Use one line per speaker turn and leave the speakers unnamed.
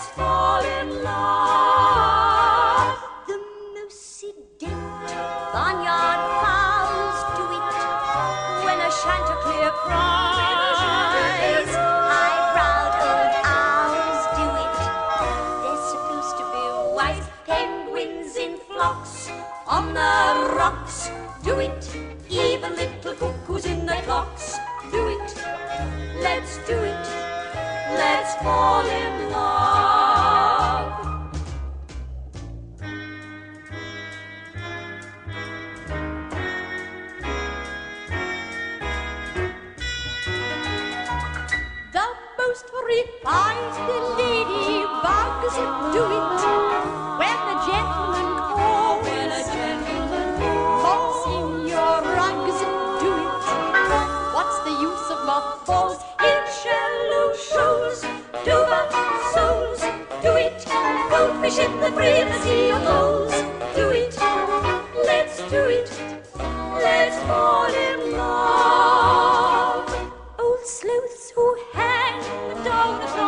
Let's fall in love.
The mousy dent barnyard fowls do it when a chanticleer cries. High-browed old owls do it. They're supposed to be wise.
Penguins in flocks on the rocks, do it. Even little cuckoos in the clocks, do it. Let's do it. Let's fall in refined ladybugs do it when the gentleman calls. When a gentleman calls in your rugs, do it. What's the use of my mothballs in shallow shoals? Do the souls do it? Goldfish in the privacy of down